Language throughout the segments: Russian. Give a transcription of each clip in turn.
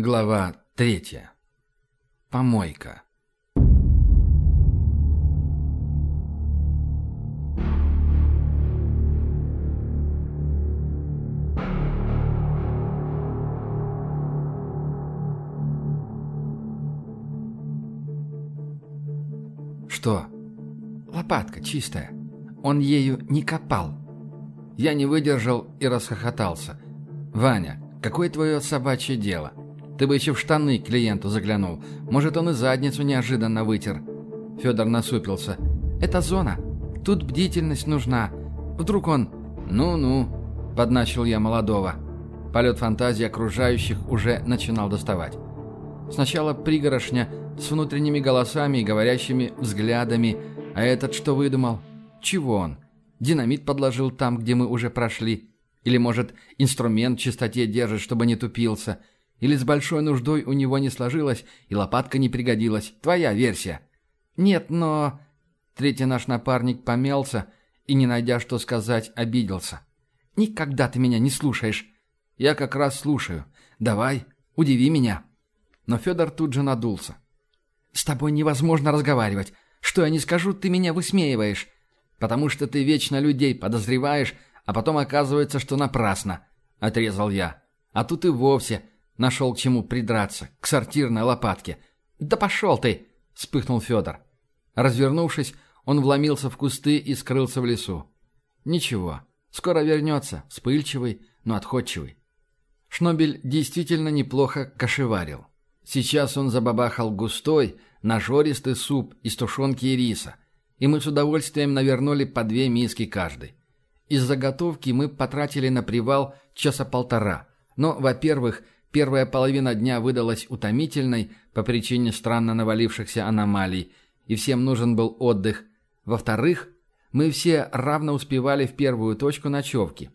Глава третья. Помойка. Что? Лопатка чистая. Он ею не копал. Я не выдержал и расхохотался. Ваня, какое твое собачье дело? Ты бы еще в штаны клиенту заглянул. Может, он и задницу неожиданно вытер. Федор насупился. Это зона. Тут бдительность нужна. Вдруг он... Ну-ну, подначил я молодого. Полет фантазии окружающих уже начинал доставать. Сначала пригорошня с внутренними голосами и говорящими взглядами. А этот что выдумал? Чего он? Динамит подложил там, где мы уже прошли. Или, может, инструмент в чистоте держит, чтобы не тупился. Или с большой нуждой у него не сложилось, и лопатка не пригодилась. Твоя версия. Нет, но... Третий наш напарник помялся и, не найдя что сказать, обиделся. «Никогда ты меня не слушаешь». «Я как раз слушаю. Давай, удиви меня». Но Федор тут же надулся. «С тобой невозможно разговаривать. Что я не скажу, ты меня высмеиваешь. Потому что ты вечно людей подозреваешь, а потом оказывается, что напрасно», — отрезал я. «А тут и вовсе нашел к чему придраться, к сортирной лопатке». «Да пошел ты!» — вспыхнул Федор. Развернувшись, он вломился в кусты и скрылся в лесу. «Ничего, скоро вернется, вспыльчивый, но отходчивый». Шнобель действительно неплохо кошеварил. Сейчас он забабахал густой, нажористый суп из тушенки и риса, и мы с удовольствием навернули по две миски каждый. Из заготовки мы потратили на привал часа полтора, но, во-первых, первая половина дня выдалась утомительной по причине странно навалившихся аномалий, и всем нужен был отдых. Во-вторых, мы все равно успевали в первую точку ночевки.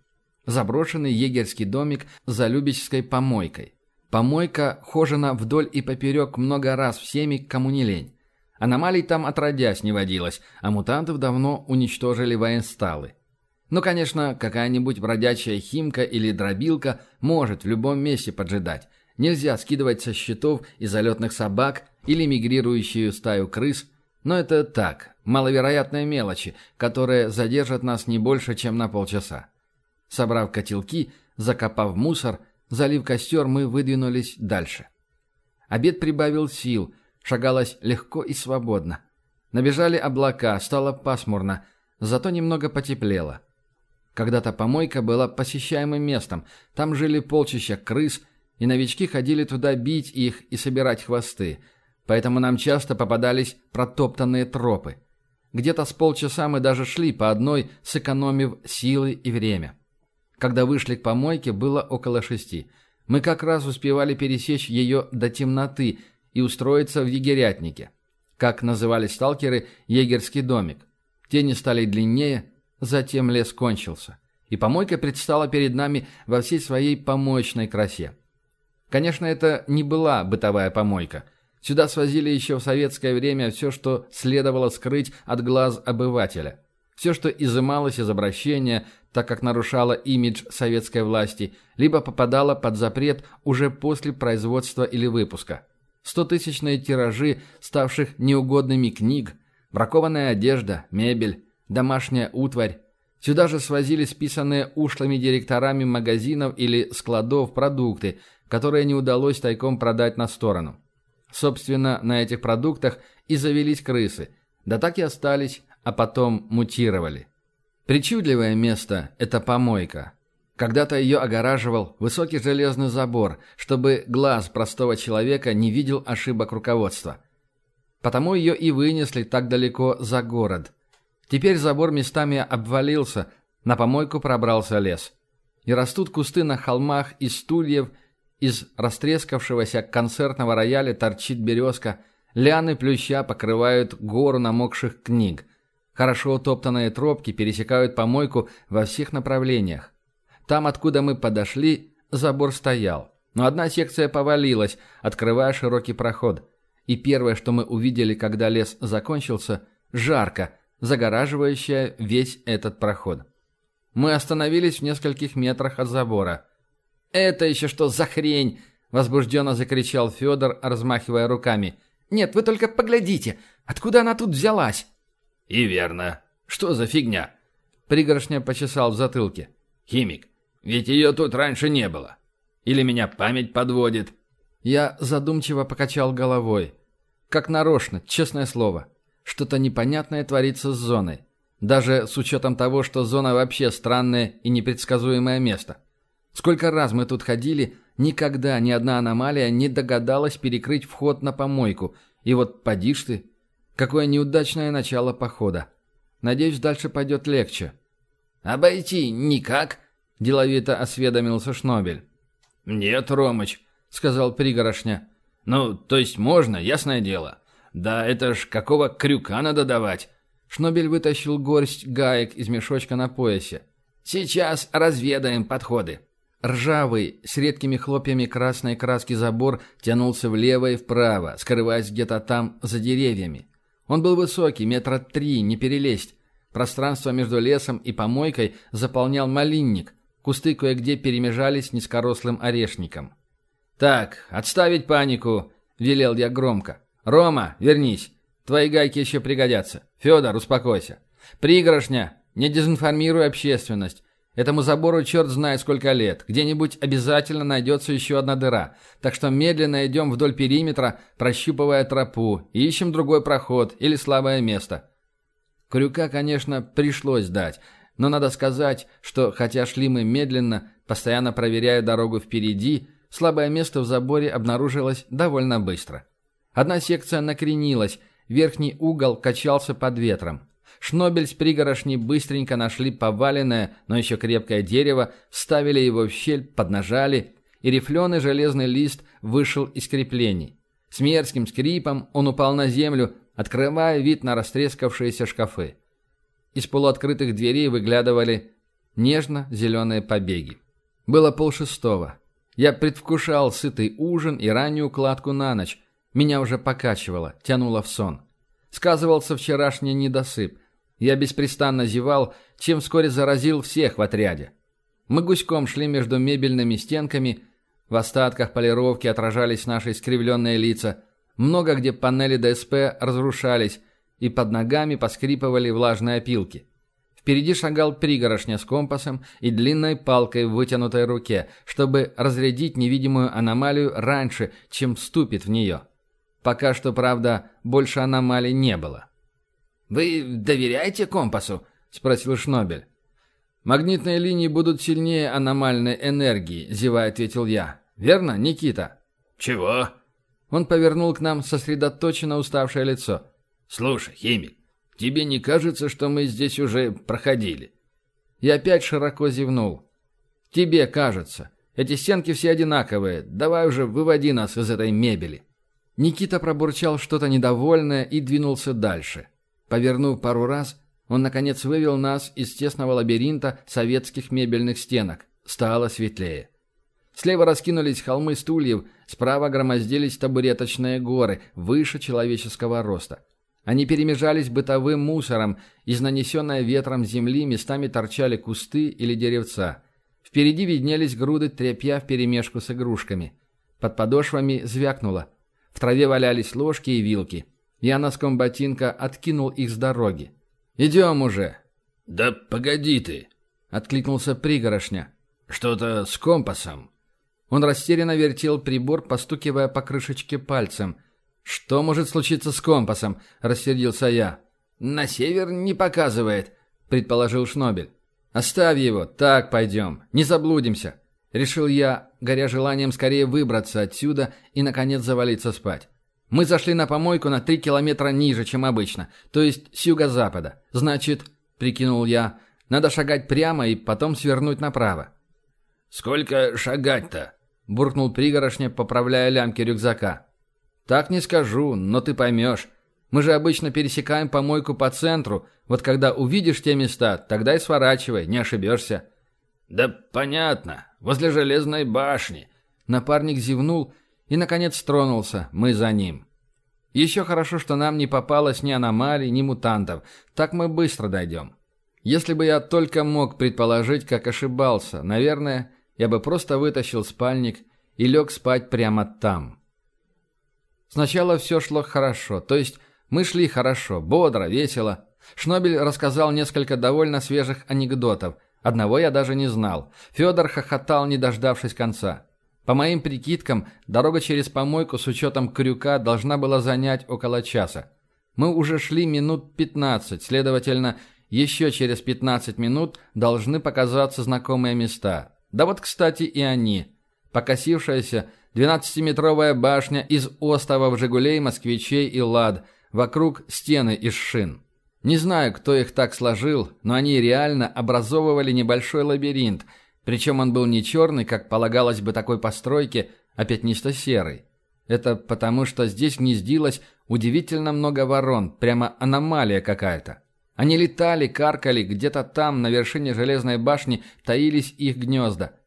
Заброшенный егерский домик за Любичской помойкой. Помойка хожена вдоль и поперек много раз всеми, кому не лень. Аномалий там отродясь не водилось, а мутантов давно уничтожили военсталы. Ну, конечно, какая-нибудь бродячая химка или дробилка может в любом месте поджидать. Нельзя скидывать со счетов и залетных собак или мигрирующую стаю крыс, но это так, маловероятные мелочи, которые задержат нас не больше, чем на полчаса. Собрав котелки, закопав мусор – Залив костер, мы выдвинулись дальше. Обед прибавил сил, шагалось легко и свободно. Набежали облака, стало пасмурно, зато немного потеплело. Когда-то помойка была посещаемым местом, там жили полчища крыс, и новички ходили туда бить их и собирать хвосты, поэтому нам часто попадались протоптанные тропы. Где-то с полчаса мы даже шли по одной, сэкономив силы и время. Когда вышли к помойке, было около шести. Мы как раз успевали пересечь ее до темноты и устроиться в егерятнике. Как называли сталкеры, егерский домик. Тени стали длиннее, затем лес кончился. И помойка предстала перед нами во всей своей помоечной красе. Конечно, это не была бытовая помойка. Сюда свозили еще в советское время все, что следовало скрыть от глаз обывателя. Все, что изымалось из обращения, так как нарушало имидж советской власти, либо попадало под запрет уже после производства или выпуска. Стотысячные тиражи ставших неугодными книг, бракованная одежда, мебель, домашняя утварь. Сюда же свозили списанные ушлыми директорами магазинов или складов продукты, которые не удалось тайком продать на сторону. Собственно, на этих продуктах и завелись крысы, да так и остались, а потом мутировали. Причудливое место – это помойка. Когда-то ее огораживал высокий железный забор, чтобы глаз простого человека не видел ошибок руководства. Потому ее и вынесли так далеко за город. Теперь забор местами обвалился, на помойку пробрался лес. И растут кусты на холмах из стульев, из растрескавшегося концертного рояля торчит березка, лианы плюща покрывают гору намокших книг – Хорошо утоптанные тропки пересекают помойку во всех направлениях. Там, откуда мы подошли, забор стоял. Но одна секция повалилась, открывая широкий проход. И первое, что мы увидели, когда лес закончился – жарко, загораживающая весь этот проход. Мы остановились в нескольких метрах от забора. «Это еще что за хрень?» – Возбужденно закричал Федор, размахивая руками. «Нет, вы только поглядите! Откуда она тут взялась?» «И верно. Что за фигня?» Пригоршня почесал в затылке. «Химик, ведь ее тут раньше не было. Или меня память подводит?» Я задумчиво покачал головой. Как нарочно, честное слово. Что-то непонятное творится с зоной. Даже с учетом того, что зона вообще странное и непредсказуемое место. Сколько раз мы тут ходили, никогда ни одна аномалия не догадалась перекрыть вход на помойку. И вот поди ж ты. Какое неудачное начало похода. Надеюсь, дальше пойдет легче. «Обойти никак?» – деловито осведомился Шнобель. «Нет, Ромыч», – сказал пригорошня. «Ну, то есть можно, ясное дело. Да это ж какого крюка надо давать?» Шнобель вытащил горсть гаек из мешочка на поясе. «Сейчас разведаем подходы». Ржавый, с редкими хлопьями красной краски забор тянулся влево и вправо, скрываясь где-то там, за деревьями. Он был высокий, метра три, не перелезть. Пространство между лесом и помойкой заполнял малинник. Кусты кое-где перемежались с низкорослым орешником. «Так, отставить панику!» – велел я громко. «Рома, вернись. Твои гайки еще пригодятся. Федор, успокойся. Пригоршня, не дезинформируй общественность. Этому забору черт знает сколько лет. Где-нибудь обязательно найдется еще одна дыра. Так что медленно идем вдоль периметра, прощупывая тропу, ищем другой проход или слабое место. Крюка, конечно, пришлось дать. Но надо сказать, что хотя шли мы медленно, постоянно проверяя дорогу впереди, слабое место в заборе обнаружилось довольно быстро. Одна секция накренилась, верхний угол качался под ветром. Шнобель с пригорошней быстренько нашли поваленное, но еще крепкое дерево, вставили его в щель, поднажали, и рифленый железный лист вышел из креплений. С мерзким скрипом он упал на землю, открывая вид на растрескавшиеся шкафы. Из полуоткрытых дверей выглядывали нежно-зеленые побеги. Было полшестого. Я предвкушал сытый ужин и раннюю укладку на ночь. Меня уже покачивало, тянуло в сон. Сказывался вчерашний недосып. Я беспрестанно зевал, чем вскоре заразил всех в отряде. Мы гуськом шли между мебельными стенками, в остатках полировки отражались наши искривленные лица, много где панели ДСП разрушались, и под ногами поскрипывали влажные опилки. Впереди шагал пригорошня с компасом и длинной палкой в вытянутой руке, чтобы разрядить невидимую аномалию раньше, чем вступит в нее. Пока что, правда, больше аномалий не было. «Вы доверяете компасу?» – спросил Шнобель. «Магнитные линии будут сильнее аномальной энергии», – зевая ответил я. «Верно, Никита?» «Чего?» Он повернул к нам сосредоточенно уставшее лицо. «Слушай, химик, тебе не кажется, что мы здесь уже проходили?» Я опять широко зевнул. «Тебе кажется. Эти стенки все одинаковые. Давай уже выводи нас из этой мебели». Никита пробурчал что-то недовольное и двинулся дальше. Повернув пару раз, он, наконец, вывел нас из тесного лабиринта советских мебельных стенок. Стало светлее. Слева раскинулись холмы стульев, справа громоздились табуреточные горы, выше человеческого роста. Они перемежались бытовым мусором, из нанесенной ветром земли местами торчали кусты или деревца. Впереди виднелись груды тряпья вперемешку с игрушками. Под подошвами звякнуло. В траве валялись ложки и вилки. Я носком ботинка откинул их с дороги. «Идем уже!» «Да погоди ты!» — откликнулся пригорошня. «Что-то с компасом». Он растерянно вертел прибор, постукивая по крышечке пальцем. «Что может случиться с компасом?» — рассердился я. «На север не показывает», — предположил Шнобель. «Оставь его, так пойдем, не заблудимся», — решил я, горя желанием скорее выбраться отсюда и, наконец, завалиться спать. Мы зашли на помойку на три километра ниже, чем обычно, то есть с юго-запада. Значит, прикинул я, надо шагать прямо и потом свернуть направо. «Сколько шагать-то?» – буркнул пригорошня, поправляя лямки рюкзака. «Так не скажу, но ты поймешь. Мы же обычно пересекаем помойку по центру. Вот когда увидишь те места, тогда и сворачивай, не ошибешься». «Да понятно. Возле железной башни». Напарник зевнул и, наконец, тронулся. Мы за ним. Еще хорошо, что нам не попалось ни аномалий, ни мутантов. Так мы быстро дойдем. Если бы я только мог предположить, как ошибался, наверное, я бы просто вытащил спальник и лег спать прямо там. Сначала все шло хорошо, то есть мы шли хорошо, бодро, весело. Шнобель рассказал несколько довольно свежих анекдотов. Одного я даже не знал. Федор хохотал, не дождавшись конца. По моим прикидкам, дорога через помойку с учетом крюка должна была занять около часа. Мы уже шли минут 15, следовательно, еще через 15 минут должны показаться знакомые места. Да вот, кстати, и они. Покосившаяся, Двенадцатиметровая башня из остовов «Жигулей», «Москвичей» и «Лад», вокруг стены из шин. Не знаю, кто их так сложил, но они реально образовывали небольшой лабиринт, причем он был не черный, как полагалось бы такой постройке, а пятнисто-серый. Это потому, что здесь гнездилось удивительно много ворон, прямо аномалия какая-то. Они летали, каркали, где-то там, на вершине железной башни, таились их гнезда –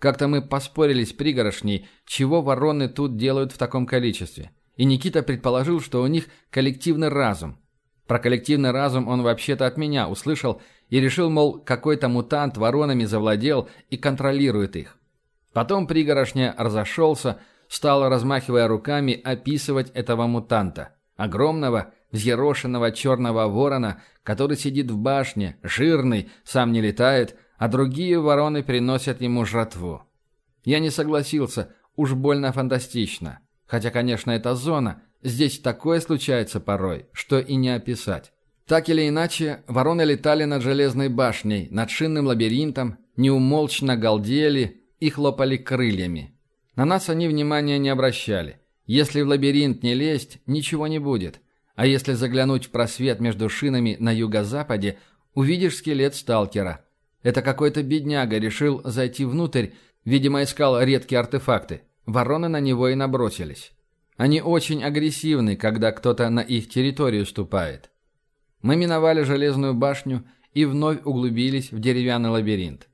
как-то мы поспорили с пригорошней, чего вороны тут делают в таком количестве. И Никита предположил, что у них коллективный разум. Про коллективный разум он вообще-то от меня услышал и решил, мол, какой-то мутант воронами завладел и контролирует их. Потом пригорошня разошелся, стал, размахивая руками, описывать этого мутанта. Огромного, взъерошенного черного ворона, который сидит в башне, жирный, сам не летает, а другие вороны приносят ему жратву. Я не согласился, уж больно фантастично. Хотя, конечно, это зона, здесь такое случается порой, что и не описать. Так или иначе, вороны летали над железной башней, над шинным лабиринтом, неумолчно галдели и хлопали крыльями. На нас они внимания не обращали. Если в лабиринт не лезть, ничего не будет. А если заглянуть в просвет между шинами на юго-западе, увидишь скелет сталкера – это какой-то бедняга решил зайти внутрь, видимо, искал редкие артефакты. Вороны на него и набросились. Они очень агрессивны, когда кто-то на их территорию ступает. Мы миновали железную башню и вновь углубились в деревянный лабиринт.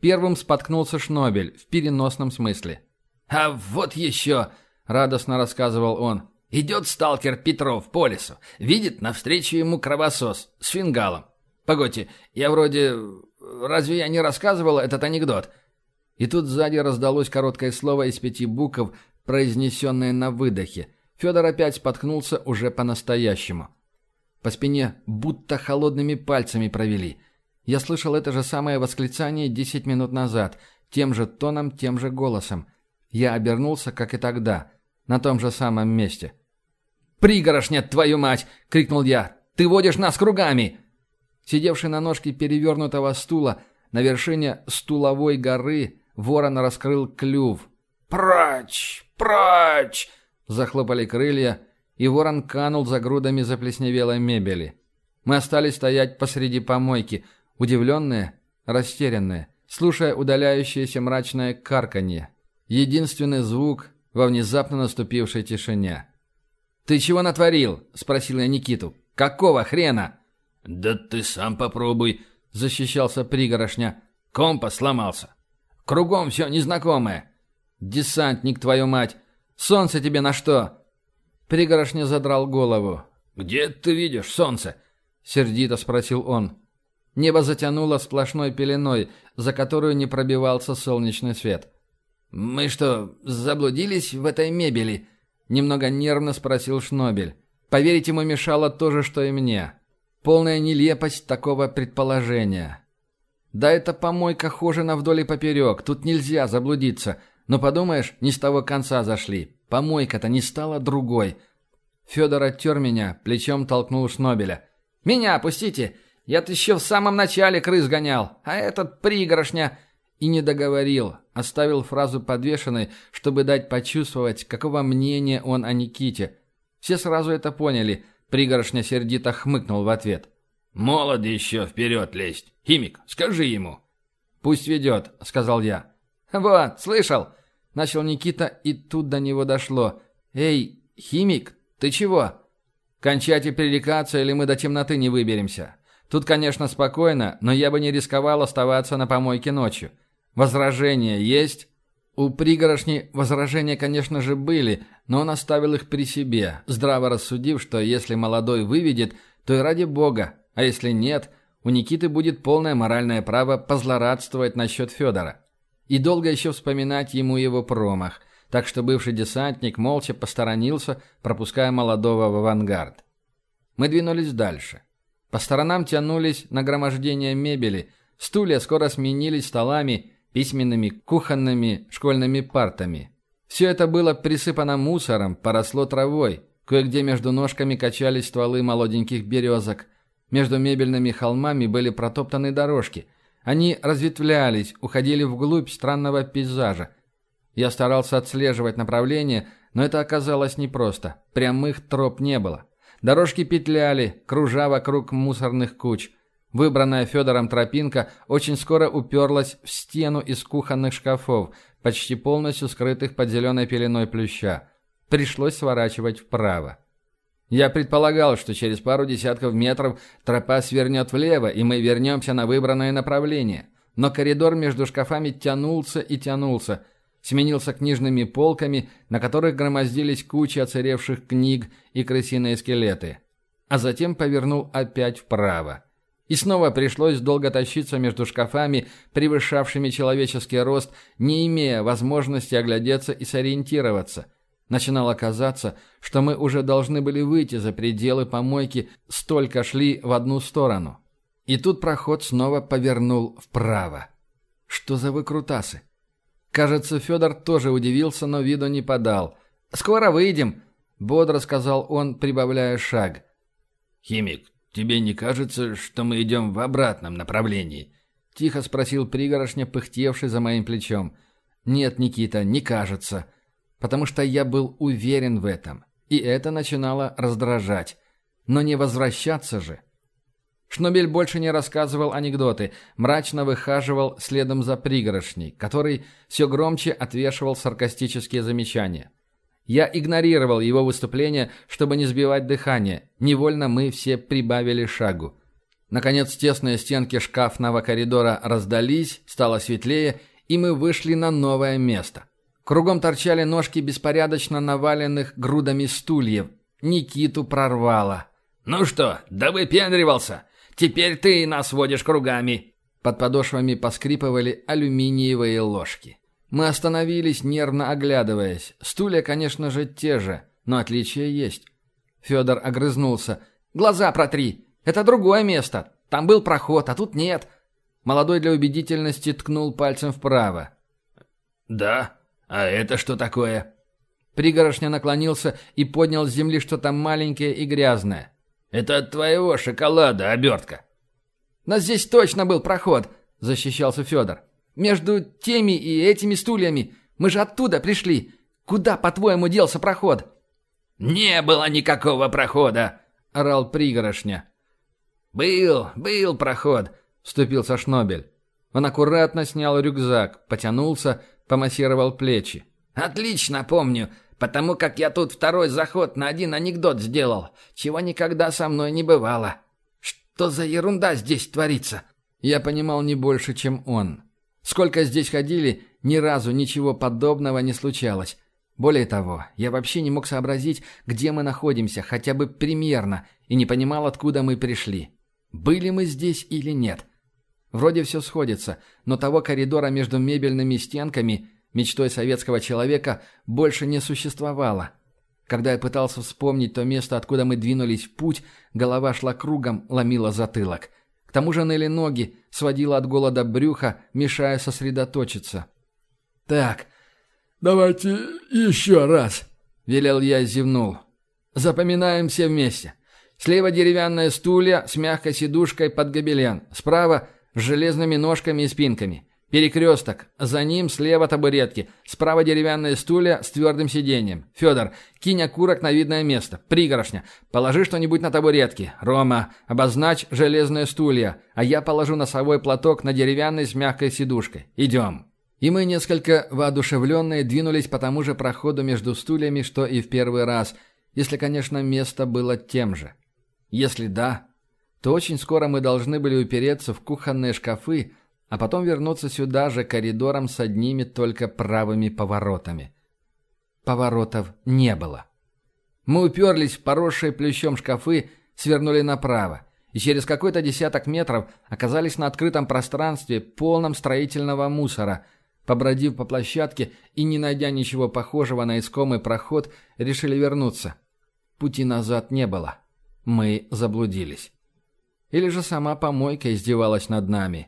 Первым споткнулся Шнобель, в переносном смысле. «А вот еще!» — радостно рассказывал он. «Идет сталкер Петров по лесу. Видит навстречу ему кровосос с фингалом. Погодьте, я вроде Разве я не рассказывал этот анекдот?» И тут сзади раздалось короткое слово из пяти букв, произнесенное на выдохе. Федор опять споткнулся уже по-настоящему. По спине будто холодными пальцами провели. Я слышал это же самое восклицание десять минут назад, тем же тоном, тем же голосом. Я обернулся, как и тогда, на том же самом месте. «Пригорошня, твою мать!» — крикнул я. «Ты водишь нас кругами!» Сидевший на ножке перевернутого стула, на вершине стуловой горы, ворон раскрыл клюв. «Прочь! Прочь!» Захлопали крылья, и ворон канул за грудами заплесневелой мебели. Мы остались стоять посреди помойки, удивленные, растерянные, слушая удаляющееся мрачное карканье. Единственный звук во внезапно наступившей тишине. «Ты чего натворил?» — спросил я Никиту. «Какого хрена?» «Да ты сам попробуй», — защищался пригорошня. «Компас сломался. Кругом все незнакомое». «Десантник, твою мать! Солнце тебе на что?» Пригорошня задрал голову. «Где ты видишь солнце?» — сердито спросил он. Небо затянуло сплошной пеленой, за которую не пробивался солнечный свет. «Мы что, заблудились в этой мебели?» — немного нервно спросил Шнобель. Поверить ему мешало то же, что и мне. Полная нелепость такого предположения. Да это помойка хожена вдоль и поперек, тут нельзя заблудиться. Но подумаешь, не с того конца зашли. Помойка-то не стала другой. Федор оттер меня, плечом толкнул Шнобеля. «Меня опустите! Я-то еще в самом начале крыс гонял, а этот пригорошня...» И не договорил, оставил фразу подвешенной, чтобы дать почувствовать, какого мнения он о Никите. Все сразу это поняли — Пригоршня сердито хмыкнул в ответ. «Молодо еще вперед лезть. Химик, скажи ему». «Пусть ведет», — сказал я. «Вот, слышал?» — начал Никита, и тут до него дошло. «Эй, химик, ты чего?» «Кончайте пререкаться, или мы до темноты не выберемся. Тут, конечно, спокойно, но я бы не рисковал оставаться на помойке ночью. Возражения есть?» У пригорошни возражения, конечно же, были, но он оставил их при себе, здраво рассудив, что если молодой выведет, то и ради бога, а если нет, у Никиты будет полное моральное право позлорадствовать насчет Федора. И долго еще вспоминать ему его промах. так что бывший десантник молча посторонился, пропуская молодого в авангард. Мы двинулись дальше. По сторонам тянулись нагромождения мебели, стулья скоро сменились столами, письменными, кухонными, школьными партами. Все это было присыпано мусором, поросло травой, кое-где между ножками качались стволы молоденьких березок, между мебельными холмами были протоптаны дорожки. Они разветвлялись, уходили вглубь странного пейзажа. Я старался отслеживать направление, но это оказалось непросто. Прямых троп не было. Дорожки петляли, кружа вокруг мусорных куч. Выбранная Федором тропинка очень скоро уперлась в стену из кухонных шкафов, почти полностью скрытых под зеленой пеленой плюща. Пришлось сворачивать вправо. Я предполагал, что через пару десятков метров тропа свернет влево, и мы вернемся на выбранное направление. Но коридор между шкафами тянулся и тянулся – сменился книжными полками, на которых громоздились кучи оцаревших книг и крысиные скелеты. А затем повернул опять вправо. И снова пришлось долго тащиться между шкафами, превышавшими человеческий рост, не имея возможности оглядеться и сориентироваться. Начинало казаться, что мы уже должны были выйти за пределы помойки, столько шли в одну сторону. И тут проход снова повернул вправо. Что за выкрутасы? Кажется, Федор тоже удивился, но виду не подал. «Скоро выйдем», — бодро сказал он, прибавляя шаг. «Химик, тебе не кажется, что мы идем в обратном направлении?» — тихо спросил пригорошня, пыхтевший за моим плечом. «Нет, Никита, не кажется. Потому что я был уверен в этом. И это начинало раздражать. Но не возвращаться же. Шнобель больше не рассказывал анекдоты, мрачно выхаживал следом за пригорошней, который все громче отвешивал саркастические замечания. Я игнорировал его выступление, чтобы не сбивать дыхание. Невольно мы все прибавили шагу. Наконец, тесные стенки шкафного коридора раздались, стало светлее, и мы вышли на новое место. Кругом торчали ножки беспорядочно наваленных грудами стульев. Никиту прорвало. «Ну что, да выпендривался? Теперь ты нас водишь кругами!» Под подошвами поскрипывали алюминиевые ложки. Мы остановились, нервно оглядываясь. Стулья, конечно же, те же, но отличия есть. Федор огрызнулся. «Глаза протри! Это другое место! Там был проход, а тут нет!» Молодой для убедительности ткнул пальцем вправо. «Да? А это что такое?» Пригорошня наклонился и поднял с земли что-то маленькое и грязное. Это от твоего шоколада обертка. Но здесь точно был проход, защищался Федор. Между теми и этими стульями. Мы же оттуда пришли. Куда, по-твоему, делся проход? Не было никакого прохода, орал пригорошня. Был, был проход, вступился Шнобель. Он аккуратно снял рюкзак, потянулся, помассировал плечи. «Отлично помню потому как я тут второй заход на один анекдот сделал, чего никогда со мной не бывало. Что за ерунда здесь творится?» Я понимал не больше, чем он. Сколько здесь ходили, ни разу ничего подобного не случалось. Более того, я вообще не мог сообразить, где мы находимся, хотя бы примерно, и не понимал, откуда мы пришли. Были мы здесь или нет? Вроде все сходится, но того коридора между мебельными стенками мечтой советского человека больше не существовало. Когда я пытался вспомнить то место, откуда мы двинулись в путь, голова шла кругом, ломила затылок. К тому же ныли ноги, сводила от голода брюха, мешая сосредоточиться. «Так, давайте еще раз», — велел я зевнул. «Запоминаем все вместе. Слева деревянные стулья с мягкой сидушкой под гобелен, справа — с железными ножками и спинками». Перекресток. За ним слева табуретки. Справа деревянные стулья с твердым сиденьем. Федор, кинь окурок на видное место. Пригорошня. Положи что-нибудь на табуретки. Рома, обозначь железные стулья. А я положу носовой платок на деревянный с мягкой сидушкой. Идем. И мы, несколько воодушевленные, двинулись по тому же проходу между стульями, что и в первый раз. Если, конечно, место было тем же. Если да, то очень скоро мы должны были упереться в кухонные шкафы, а потом вернуться сюда же коридором с одними только правыми поворотами. Поворотов не было. Мы уперлись в поросшие плющом шкафы, свернули направо, и через какой-то десяток метров оказались на открытом пространстве, полном строительного мусора. Побродив по площадке и не найдя ничего похожего на искомый проход, решили вернуться. Пути назад не было. Мы заблудились. Или же сама помойка издевалась над нами.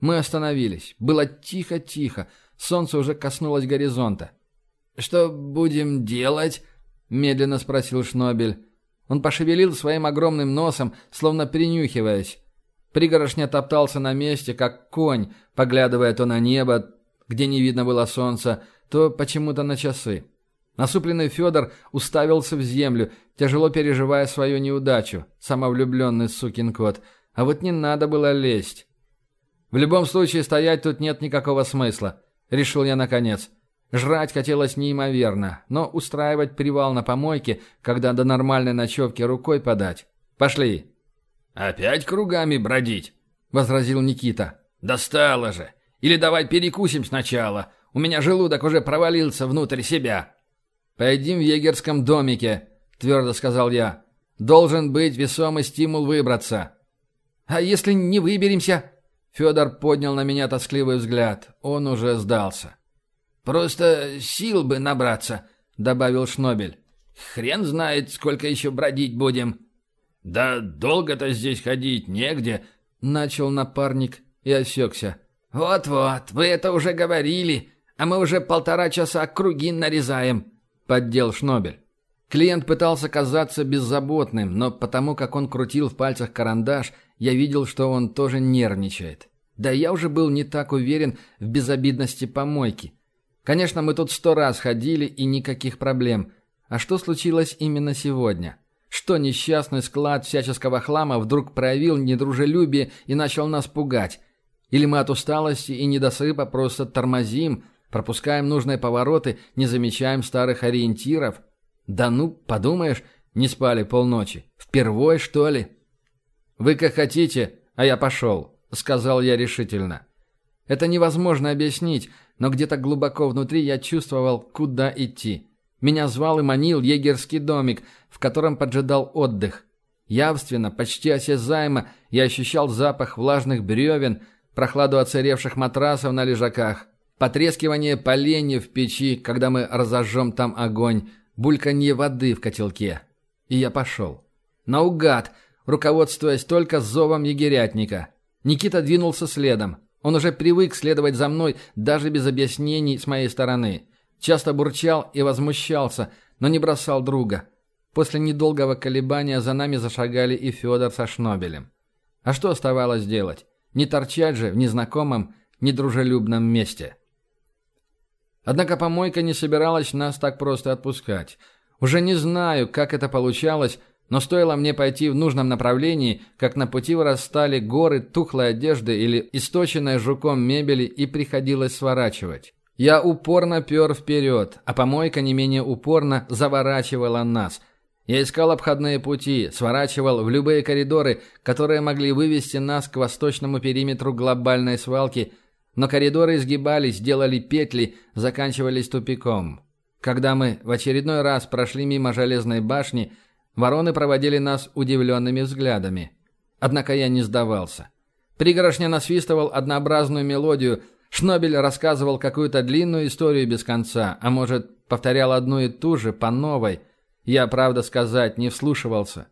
Мы остановились. Было тихо-тихо. Солнце уже коснулось горизонта. «Что будем делать?» — медленно спросил Шнобель. Он пошевелил своим огромным носом, словно принюхиваясь. Пригорошня топтался на месте, как конь, поглядывая то на небо, где не видно было солнца, то почему-то на часы. Насупленный Федор уставился в землю, тяжело переживая свою неудачу, самовлюбленный сукин кот. А вот не надо было лезть. В любом случае стоять тут нет никакого смысла, решил я наконец. Жрать хотелось неимоверно, но устраивать привал на помойке, когда до нормальной ночевки рукой подать. Пошли. «Опять кругами бродить?» — возразил Никита. «Достало же! Или давай перекусим сначала. У меня желудок уже провалился внутрь себя». «Поедим в егерском домике», — твердо сказал я. «Должен быть весомый стимул выбраться». «А если не выберемся?» Федор поднял на меня тоскливый взгляд. Он уже сдался. «Просто сил бы набраться», — добавил Шнобель. «Хрен знает, сколько еще бродить будем». «Да долго-то здесь ходить негде», — начал напарник и осекся. «Вот-вот, вы это уже говорили, а мы уже полтора часа круги нарезаем», — поддел Шнобель. Клиент пытался казаться беззаботным, но потому как он крутил в пальцах карандаш, я видел, что он тоже нервничает. Да я уже был не так уверен в безобидности помойки. Конечно, мы тут сто раз ходили и никаких проблем. А что случилось именно сегодня? Что несчастный склад всяческого хлама вдруг проявил недружелюбие и начал нас пугать? Или мы от усталости и недосыпа просто тормозим, пропускаем нужные повороты, не замечаем старых ориентиров? Да ну, подумаешь, не спали полночи. Впервой, что ли? «Вы как хотите, а я пошел», — сказал я решительно. Это невозможно объяснить, но где-то глубоко внутри я чувствовал, куда идти. Меня звал и манил егерский домик, в котором поджидал отдых. Явственно, почти осязаемо, я ощущал запах влажных бревен, прохладу оцаревших матрасов на лежаках, потрескивание поленьев в печи, когда мы разожжем там огонь, бульканье воды в котелке. И я пошел. Наугад, руководствуясь только зовом егерятника. Никита двинулся следом. Он уже привык следовать за мной, даже без объяснений с моей стороны. Часто бурчал и возмущался, но не бросал друга. После недолгого колебания за нами зашагали и Федор со Шнобелем. А что оставалось делать? Не торчать же в незнакомом, недружелюбном месте. Однако помойка не собиралась нас так просто отпускать. Уже не знаю, как это получалось, но стоило мне пойти в нужном направлении, как на пути вырастали горы тухлой одежды или источенной жуком мебели и приходилось сворачивать. Я упорно пер вперед, а помойка не менее упорно заворачивала нас. Я искал обходные пути, сворачивал в любые коридоры, которые могли вывести нас к восточному периметру глобальной свалки, но коридоры изгибались, делали петли, заканчивались тупиком. Когда мы в очередной раз прошли мимо железной башни – Вороны проводили нас удивленными взглядами. Однако я не сдавался. Пригорошня насвистывал однообразную мелодию, Шнобель рассказывал какую-то длинную историю без конца, а может, повторял одну и ту же по новой. Я, правда сказать, не вслушивался.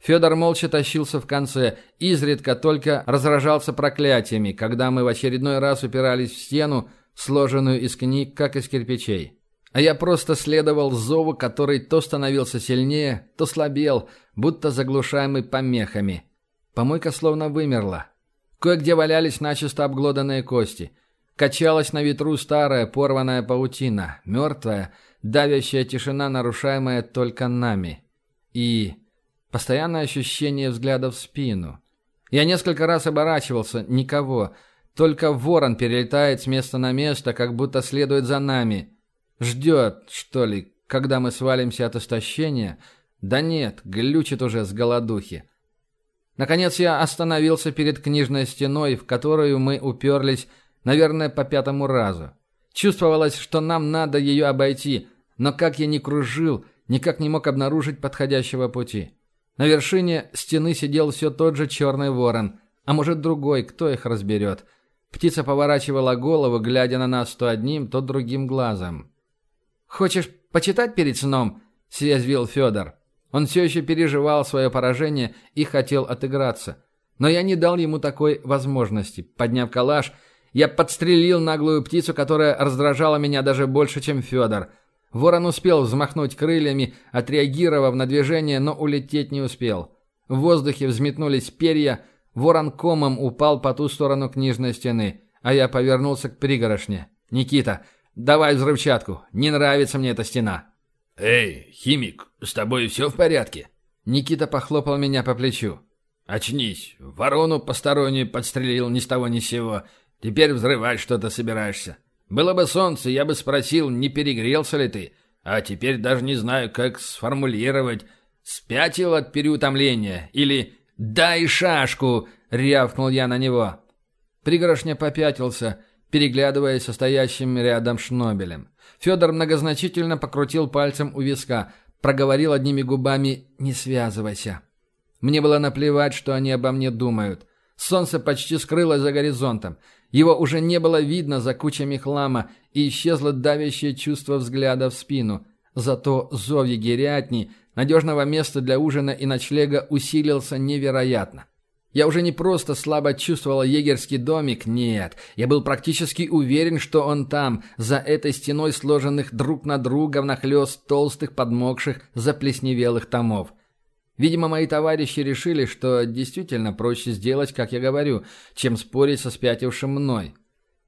Федор молча тащился в конце, изредка только разражался проклятиями, когда мы в очередной раз упирались в стену, сложенную из книг, как из кирпичей. А я просто следовал зову, который то становился сильнее, то слабел, будто заглушаемый помехами. Помойка словно вымерла. Кое-где валялись начисто обглоданные кости. Качалась на ветру старая порванная паутина, мертвая, давящая тишина, нарушаемая только нами. И постоянное ощущение взгляда в спину. Я несколько раз оборачивался, никого. Только ворон перелетает с места на место, как будто следует за нами. Ждет, что ли, когда мы свалимся от истощения? Да нет, глючит уже с голодухи. Наконец я остановился перед книжной стеной, в которую мы уперлись, наверное, по пятому разу. Чувствовалось, что нам надо ее обойти, но как я ни кружил, никак не мог обнаружить подходящего пути. На вершине стены сидел все тот же черный ворон, а может другой, кто их разберет. Птица поворачивала голову, глядя на нас то одним, то другим глазом. «Хочешь почитать перед сном?» – съязвил Федор. Он все еще переживал свое поражение и хотел отыграться. Но я не дал ему такой возможности. Подняв калаш, я подстрелил наглую птицу, которая раздражала меня даже больше, чем Федор. Ворон успел взмахнуть крыльями, отреагировав на движение, но улететь не успел. В воздухе взметнулись перья, ворон комом упал по ту сторону книжной стены, а я повернулся к пригорошне. «Никита, давай взрывчатку, не нравится мне эта стена». «Эй, химик, с тобой все в порядке?» Никита похлопал меня по плечу. «Очнись, ворону постороннюю подстрелил ни с того ни с сего. Теперь взрывать что-то собираешься. Было бы солнце, я бы спросил, не перегрелся ли ты. А теперь даже не знаю, как сформулировать. Спятил от переутомления или «дай шашку!» — рявкнул я на него. Пригорошня попятился, переглядываясь со стоящим рядом Шнобелем. Федор многозначительно покрутил пальцем у виска, проговорил одними губами «не связывайся». Мне было наплевать, что они обо мне думают. Солнце почти скрылось за горизонтом. Его уже не было видно за кучами хлама, и исчезло давящее чувство взгляда в спину. Зато зов егерятни, надежного места для ужина и ночлега, усилился невероятно. Я уже не просто слабо чувствовал егерский домик, нет. Я был практически уверен, что он там, за этой стеной сложенных друг на друга внахлёст толстых, подмокших, заплесневелых томов. Видимо, мои товарищи решили, что действительно проще сделать, как я говорю, чем спорить со спятившим мной.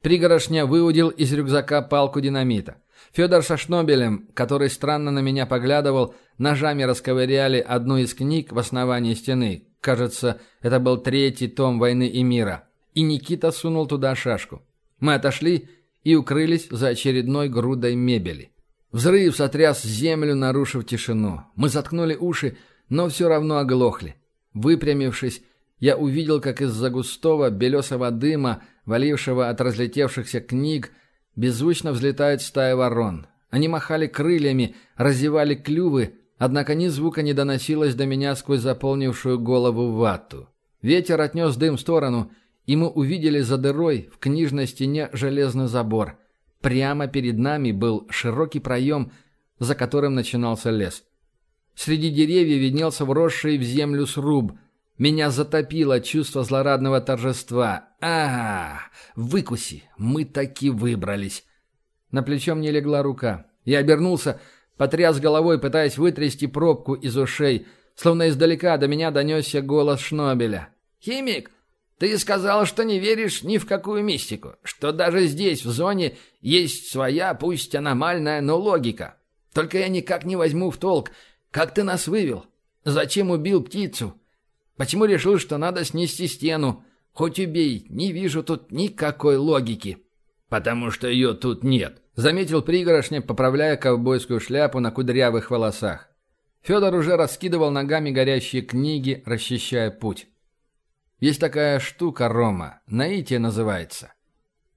Пригорошня выудил из рюкзака палку динамита. Федор со Шнобелем, который странно на меня поглядывал, ножами расковыряли одну из книг в основании стены. Кажется, это был третий том «Войны и мира». И Никита сунул туда шашку. Мы отошли и укрылись за очередной грудой мебели. Взрыв сотряс землю, нарушив тишину. Мы заткнули уши, но все равно оглохли. Выпрямившись, я увидел, как из-за густого белесого дыма, валившего от разлетевшихся книг, беззвучно взлетает стая ворон. Они махали крыльями, разевали клювы, однако ни звука не доносилось до меня сквозь заполнившую голову вату. Ветер отнес дым в сторону, и мы увидели за дырой в книжной стене железный забор. Прямо перед нами был широкий проем, за которым начинался лес. Среди деревьев виднелся вросший в землю сруб. Меня затопило чувство злорадного торжества. а, Выкуси! Мы таки выбрались!» На плечо мне легла рука. Я обернулся, потряс головой, пытаясь вытрясти пробку из ушей. Словно издалека до меня донесся голос Шнобеля. «Химик, ты сказал, что не веришь ни в какую мистику, что даже здесь, в зоне, есть своя, пусть аномальная, но логика. Только я никак не возьму в толк, как ты нас вывел? Зачем убил птицу? Почему решил, что надо снести стену? Хоть убей, не вижу тут никакой логики». «Потому что ее тут нет», — заметил пригорошня, поправляя ковбойскую шляпу на кудрявых волосах. Федор уже раскидывал ногами горящие книги, расчищая путь. «Есть такая штука, Рома, наитие называется».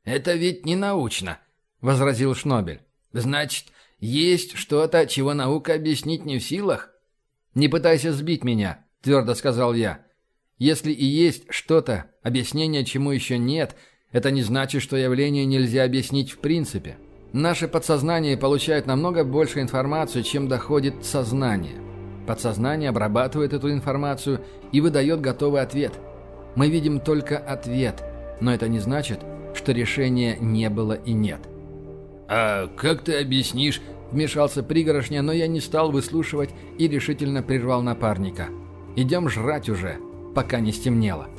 «Это ведь не научно», — возразил Шнобель. «Значит, есть что-то, чего наука объяснить не в силах? Не пытайся сбить меня, твердо сказал я. Если и есть что-то, объяснение чему еще нет, это не значит, что явление нельзя объяснить в принципе. Наше подсознание получает намного больше информации, чем доходит сознание. Подсознание обрабатывает эту информацию и выдает готовый ответ. Мы видим только ответ, но это не значит, что решения не было и нет. «А как ты объяснишь, Вмешался пригорошня, но я не стал выслушивать и решительно прервал напарника. «Идем жрать уже, пока не стемнело».